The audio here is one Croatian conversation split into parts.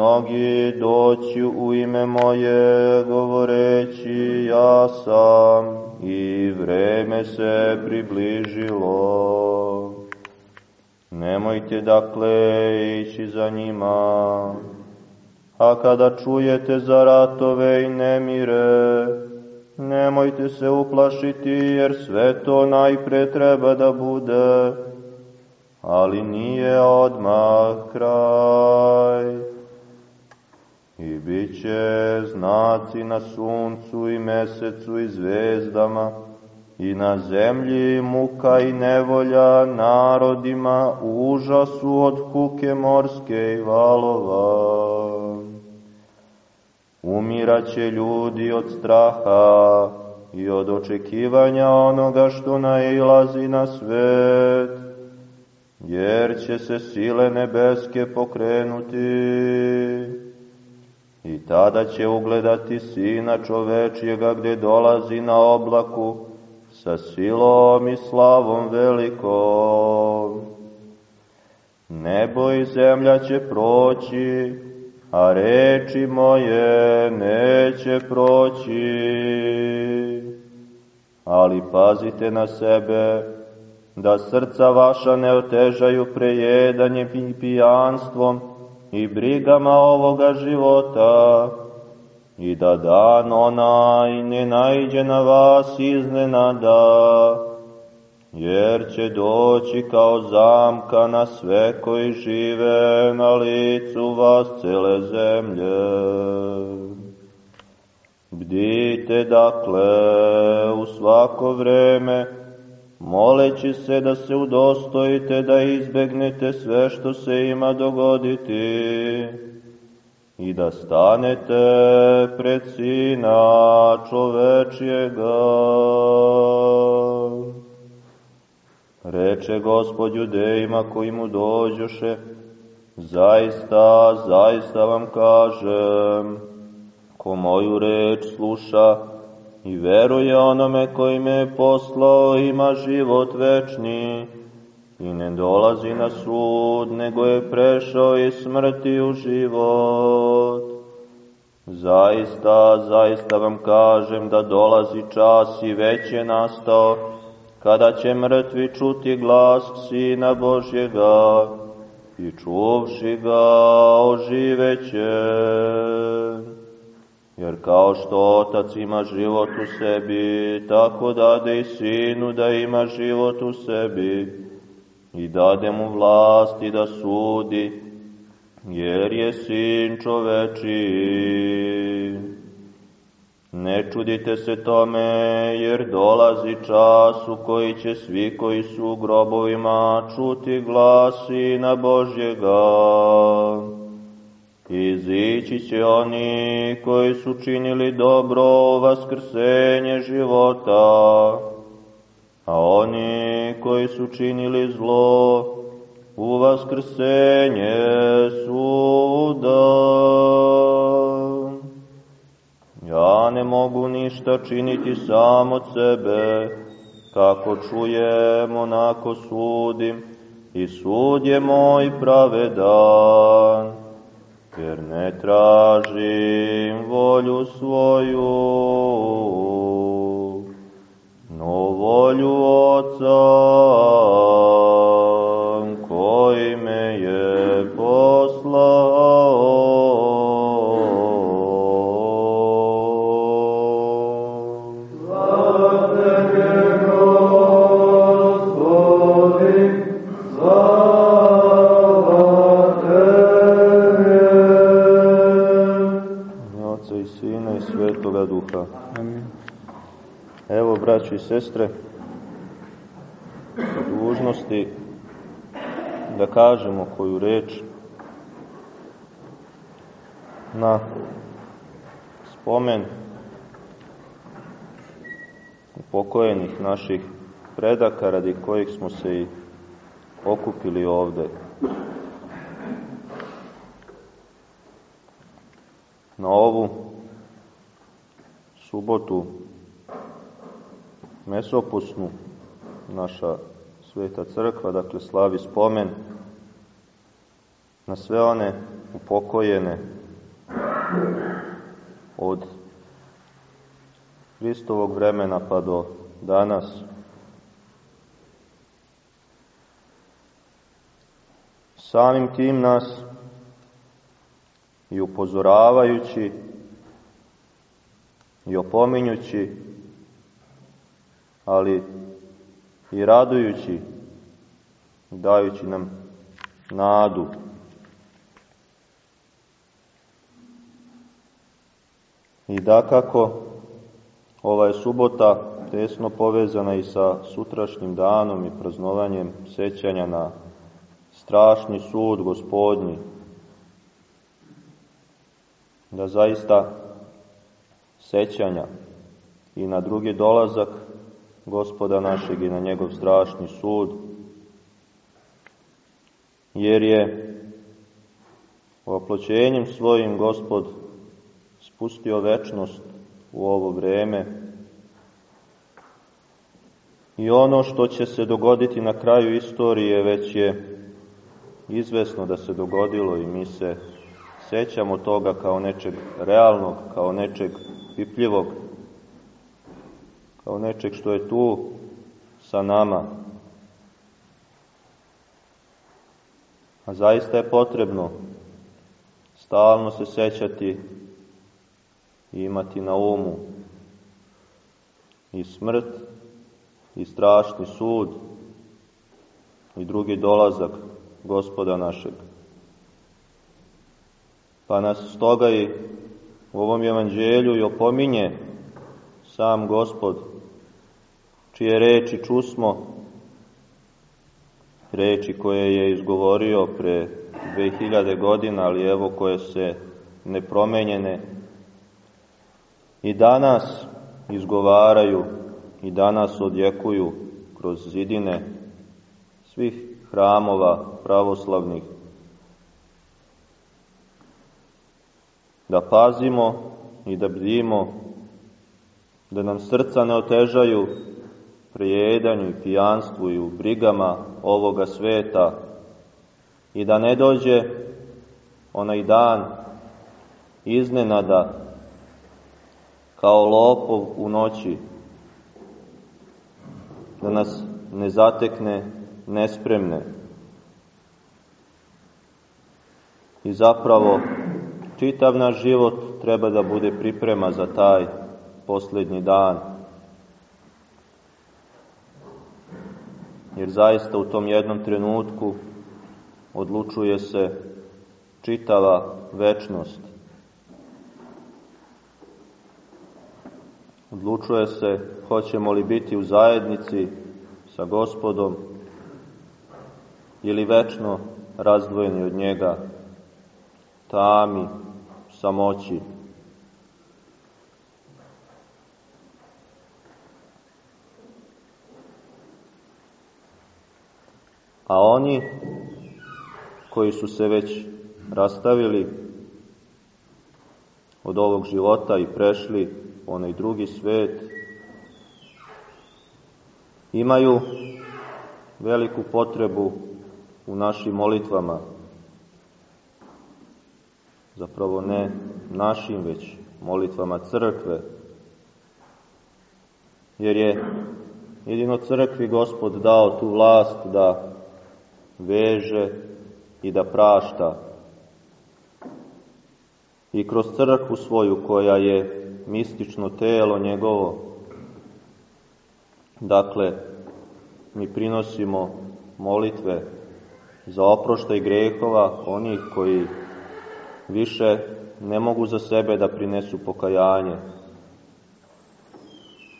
mnogi doći u ime moje govoreći ja sam i vreme se približilo. Nemojte dakle ići za njima, a kada čujete za ratove i nemire, nemojte se uplašiti, jer sve to najpre treba da bude, ali nije odmah kraj. I bit će znaci na suncu i mesecu i zvezdama, i na zemlji muka i nevolja narodima užasu od kuke morske i valova. Umiraće ljudi od straha i od očekivanja onoga što nailazi na svet, jer će se sile nebeske pokrenuti i tada će ugledati Sina čovečjega gde dolazi na oblaku sa silom i slavom velikom. Nebo i zemlja će proći, a reči moje neće proći. Ali pazite na sebe, da srca vaša ne otežaju prejedanjem i pijanstvom i brigama ovoga života, i da dan onaj ne najđe na vas iznenada, jer će doći kao zamka na sve koji žive na licu vas cele zemlje. Bdite dakle u svako vreme, moleći se da se udostojite da izbegnete sve što se ima dogoditi i da stanete pred Sina čovečjega. Reče Gospod judejima koji mu dođoše, zaista, zaista vam kažem, ko moju reč sluša i veruje onome koji me poslao ima život večni, i ne dolazi na sud, nego je prešao iz smrti u život. Zaista, zaista vam kažem da dolazi čas i već je nastao, kada će mrtvi čuti glas Sina Božjega i čuvši ga oživeće. Jer kao što Otac ima život u sebi, tako dade i Sinu da ima život u sebi i dade mu vlasti da sudi, jer je sin čoveči. Ne čudite se tome, jer dolazi čas u koji će svi koji su u grobovima čuti glas Sina Božjega. Izići će oni koji su činili dobro vaskrsenje života, a oni koji su činili zlo u vaskrsenje suda. Ja ne mogu ništa činiti sam od sebe, kako čujem, onako sudim, i sud je moj pravedan, jer ne tražim volju svoju, no volju Oca sestre, u dužnosti da kažemo koju reč na spomen upokojenih naših predaka radi kojih smo se i okupili ovde. Na ovu subotu mesopusnu, naša sveta crkva, dakle slavi spomen na sve one upokojene od Hristovog vremena pa do danas. Samim tim nas i upozoravajući i opominjući, ali i radujući, dajući nam nadu. I da kako ova je subota tesno povezana i sa sutrašnjim danom i praznovanjem sećanja na strašni sud gospodnji, da zaista sećanja i na drugi dolazak gospoda našeg i na njegov strašni sud, jer je oploćenjem svojim gospod spustio večnost u ovo vreme. I ono što će se dogoditi na kraju istorije već je izvesno da se dogodilo i mi se sećamo toga kao nečeg realnog, kao nečeg pipljivog, kao nečeg što je tu sa nama. A zaista je potrebno stalno se sećati i imati na umu i smrt i strašni sud i drugi dolazak gospoda našeg. Pa nas stoga i u ovom evanđelju i opominje sam gospod, čije reči čusmo, reči koje je izgovorio pre 2000 godina, ali evo koje se nepromenjene i danas izgovaraju i danas odjekuju kroz zidine svih hramova pravoslavnih. Da pazimo i da bdimo, da nam srca ne otežaju prijedanju i pijanstvu i u brigama ovoga sveta i da ne dođe onaj dan iznenada kao lopov u noći, da nas ne zatekne nespremne. I zapravo, čitav naš život treba da bude priprema za taj posljednji dan. Jer zaista u tom jednom trenutku odlučuje se čitava večnost. Odlučuje se hoćemo li biti u zajednici sa gospodom ili večno razdvojeni od njega, tami, samoći. A oni koji su se već rastavili od ovog života i prešli onaj drugi svet, imaju veliku potrebu u našim molitvama. Zapravo ne našim, već molitvama crkve. Jer je jedino crkvi gospod dao tu vlast da veže i da prašta. I kroz crkvu svoju koja je mistično telo njegovo. Dakle, mi prinosimo molitve za oproštaj grehova onih koji više ne mogu za sebe da prinesu pokajanje,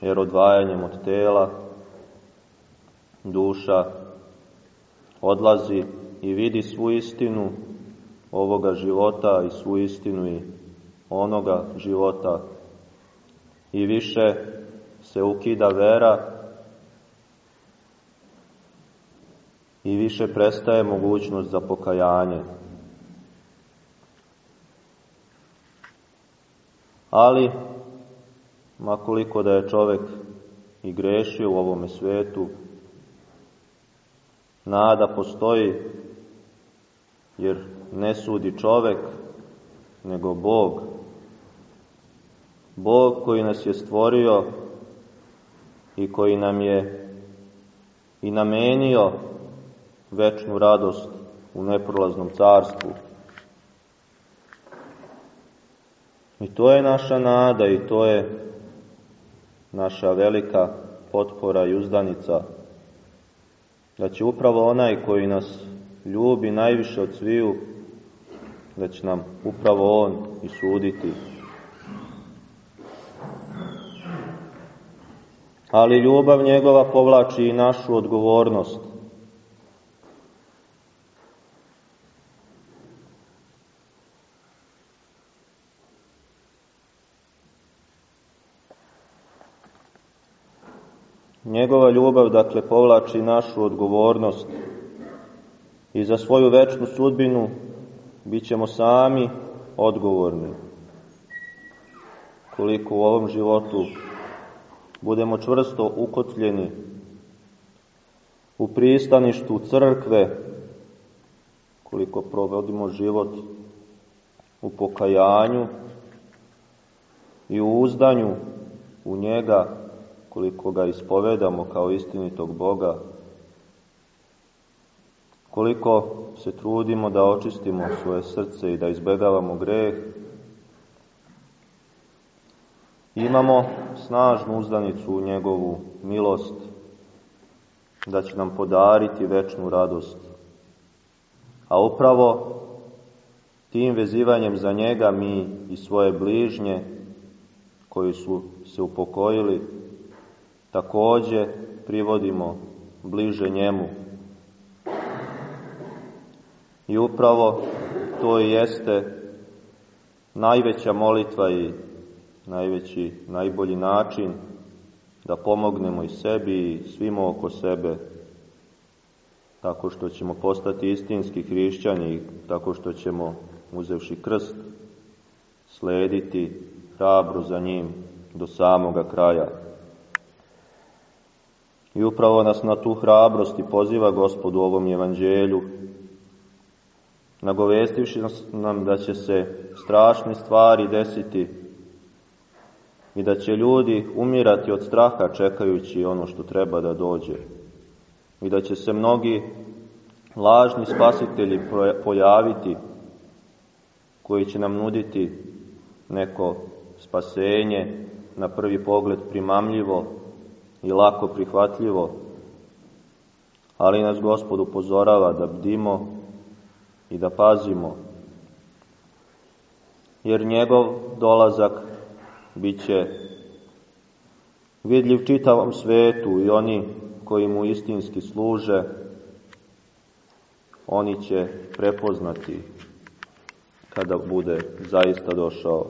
jer odvajanjem od tela duša odlazi i vidi svu istinu ovoga života i svu istinu i onoga života i više se ukida vera i više prestaje mogućnost za pokajanje. Ali, makoliko da je čovek i grešio u ovome svetu, nada postoji, jer ne sudi čovek, nego Bog. Bog koji nas je stvorio i koji nam je i namenio večnu radost u neprolaznom carstvu. I to je naša nada i to je naša velika potpora i uzdanica, da će upravo onaj koji nas ljubi najviše od sviju, da će nam upravo on i suditi. Ali ljubav njegova povlači i našu odgovornost. Njegova ljubav, dakle, povlači našu odgovornost i za svoju večnu sudbinu bit ćemo sami odgovorni. Koliko u ovom životu budemo čvrsto ukotljeni u pristaništu crkve, koliko provodimo život u pokajanju i u uzdanju u njega, koliko ga ispovedamo kao istinitog Boga, koliko se trudimo da očistimo svoje srce i da izbegavamo greh, imamo snažnu uzdanicu u njegovu milost, da će nam podariti večnu radost. A upravo tim vezivanjem za njega mi i svoje bližnje koji su se upokojili takođe privodimo bliže njemu. I upravo to jeste najveća molitva i najveći, najbolji način da pomognemo i sebi i svima oko sebe tako što ćemo postati istinski hrišćani tako što ćemo, uzevši krst, slediti hrabro za njim do samoga kraja. I upravo nas na tu hrabrost i poziva Gospod u ovom evanđelju, nagovestivši nam da će se strašne stvari desiti i da će ljudi umirati od straha čekajući ono što treba da dođe. I da će se mnogi lažni spasitelji pojaviti koji će nam nuditi neko spasenje na prvi pogled primamljivo i lako prihvatljivo, ali nas Gospod upozorava da bdimo i da pazimo, jer njegov dolazak bit će vidljiv čitavom svetu i oni koji mu istinski služe, oni će prepoznati kada bude zaista došao.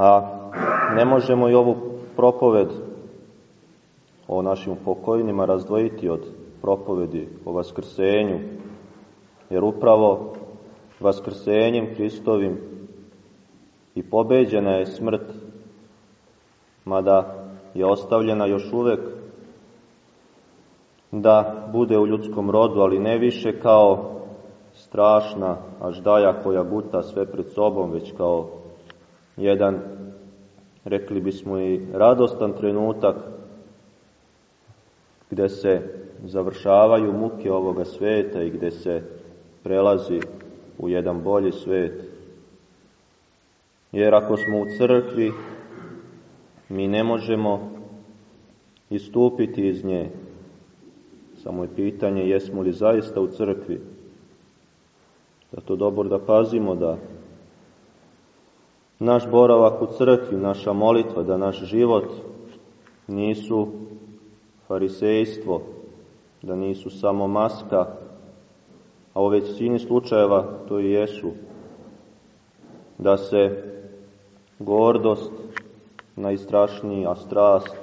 A ne možemo i ovu propoved o našim pokojnima razdvojiti od propovedi o vaskrsenju, jer upravo vaskrsenjem Hristovim i pobeđena je smrt, mada je ostavljena još uvek da bude u ljudskom rodu, ali ne više kao strašna aždaja koja guta sve pred sobom, već kao jedan, rekli bismo i radostan trenutak gde se završavaju muke ovoga sveta i gde se prelazi u jedan bolji svet. Jer ako smo u crkvi, mi ne možemo istupiti iz nje. Samo je pitanje jesmo li zaista u crkvi. Zato dobro da pazimo da naš boravak u crkvi, naša molitva, da naš život nisu farisejstvo, da nisu samo maska, a u većini slučajeva to i jesu, da se gordost, najstrašnija strast,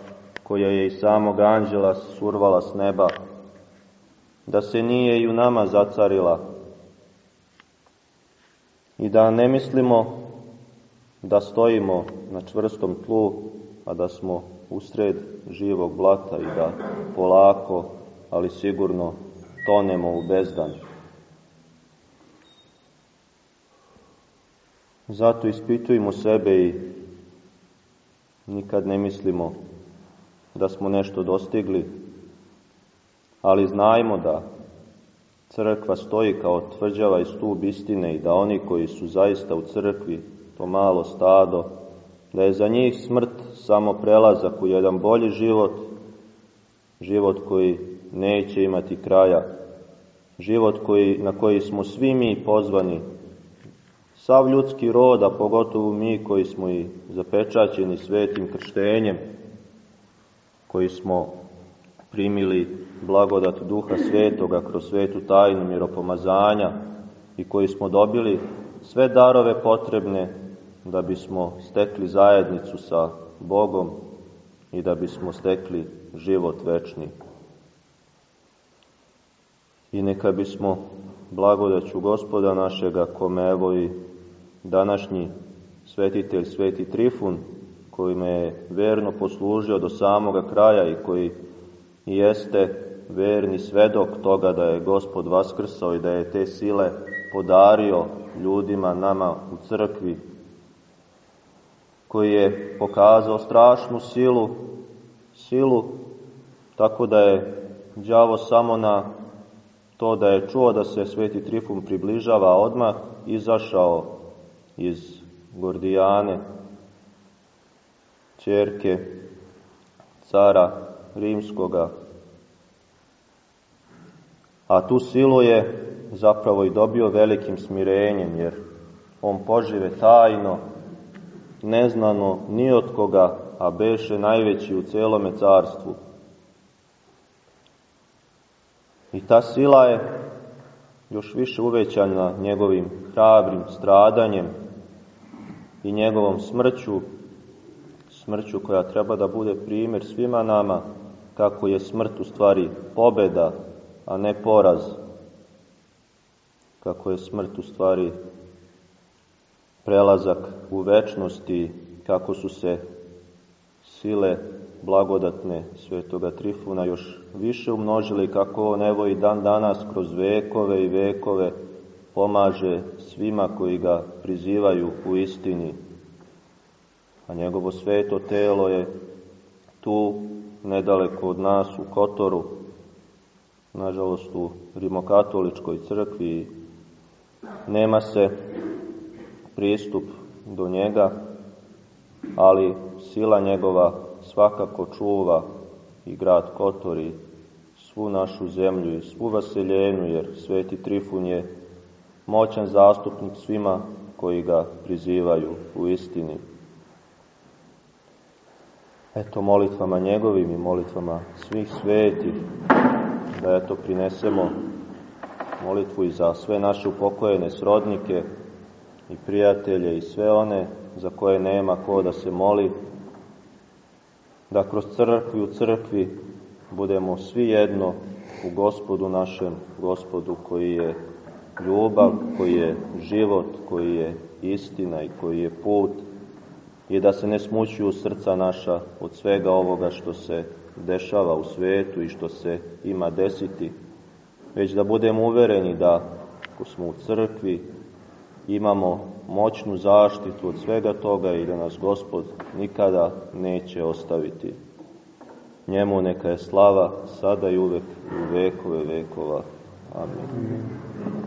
koja je i samog anđela survala s neba, da se nije i u nama zacarila. I da ne mislimo da stojimo na čvrstom tlu, a da smo usred živog blata i da polako, ali sigurno tonemo u bezdan. Zato ispitujemo sebe i nikad ne mislimo da smo nešto dostigli, ali znajmo da crkva stoji kao tvrđava i stup istine i da oni koji su zaista u crkvi, to malo stado, da je za njih smrt samo prelazak u jedan bolji život, život koji neće imati kraja, život koji, na koji smo svi mi pozvani, sav ljudski rod, a pogotovo mi koji smo i zapečaćeni svetim krštenjem, koji smo primili blagodat Duha Svetoga kroz svetu tajnu miropomazanja i koji smo dobili sve darove potrebne da bismo stekli zajednicu sa Bogom i da bismo stekli život večni. I neka bismo blagodaću gospoda našega, kome evo i današnji svetitelj Sveti Trifun, koji me je verno poslužio do samoga kraja i koji jeste verni svedok toga da je gospod vaskrsao i da je te sile podario ljudima, nama u crkvi, koji je pokazao strašnu silu, silu tako da je đavo samo na to da je čuo da se Sveti Trifun približava odmah izašao iz Gordijane, čerke cara rimskoga. A tu silu je zapravo i dobio velikim smirenjem, jer on požive tajno, neznano ni od koga, a beše najveći u celome carstvu. I ta sila je još više uvećana njegovim hrabrim stradanjem i njegovom smrću, smrću koja treba da bude primjer svima nama, kako je smrt u stvari pobeda, a ne poraz, kako je smrt u stvari prelazak u večnosti, kako su se sile blagodatne svetoga Trifuna još više umnožili, kako on evo i dan danas kroz vekove i vekove pomaže svima koji ga prizivaju u istini. A njegovo sveto telo je tu nedaleko od nas u Kotoru, nažalost u rimokatoličkoj crkvi nema se pristup do njega, ali sila njegova svakako čuva i grad Kotor i svu našu zemlju i svu vaseljenu, jer Sveti Trifun je moćan zastupnik svima koji ga prizivaju u istini. Eto, molitvama njegovim i molitvama svih svetih, da eto prinesemo molitvu i za sve naše upokojene srodnike i prijatelje i sve one za koje nema ko da se moli, da kroz crkvu u crkvi budemo svi jedno u gospodu našem, gospodu koji je ljubav, koji je život, koji je istina i koji je put i da se ne smućuju srca naša od svega ovoga što se dešava u svetu i što se ima desiti, već da budemo uvereni da ako smo u crkvi imamo moćnu zaštitu od svega toga i da nas Gospod nikada neće ostaviti. Njemu neka je slava sada i uvek u vekove vekova. Amin.